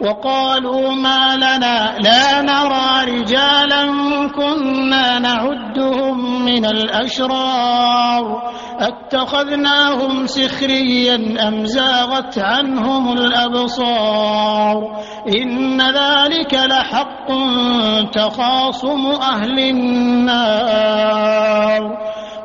وقالوا ما لنا لا نرى رجالا كنا نعدهم من الأشرار. أتخذناهم سخريا أم زاغت عنهم الأبصار؟ إن ذلك لحق تخاصم أهل النار.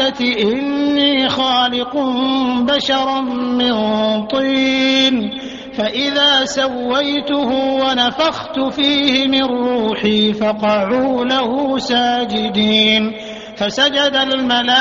إني خالق بشرا من طين فإذا سويته ونفخت فيه من روحي فقعوا له ساجدين. فسجد الملائكة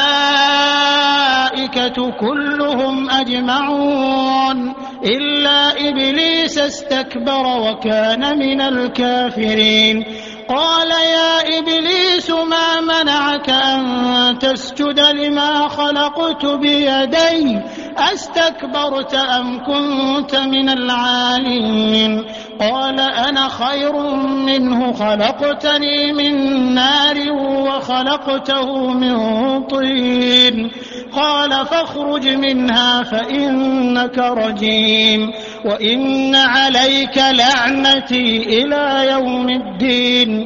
كلهم أجمعون إلا إبليس استكبر وكان من الكافرين. قال يا إبليس ما منعك أن تسجد لما خلقت بيدي أستكبرت أم كنت من العالين قال أنا خير منه خلقتني من نار وخلقته من طين. قال فاخرج منها فإنك رجيم وإن عليك لعنتي إلى يوم الدين.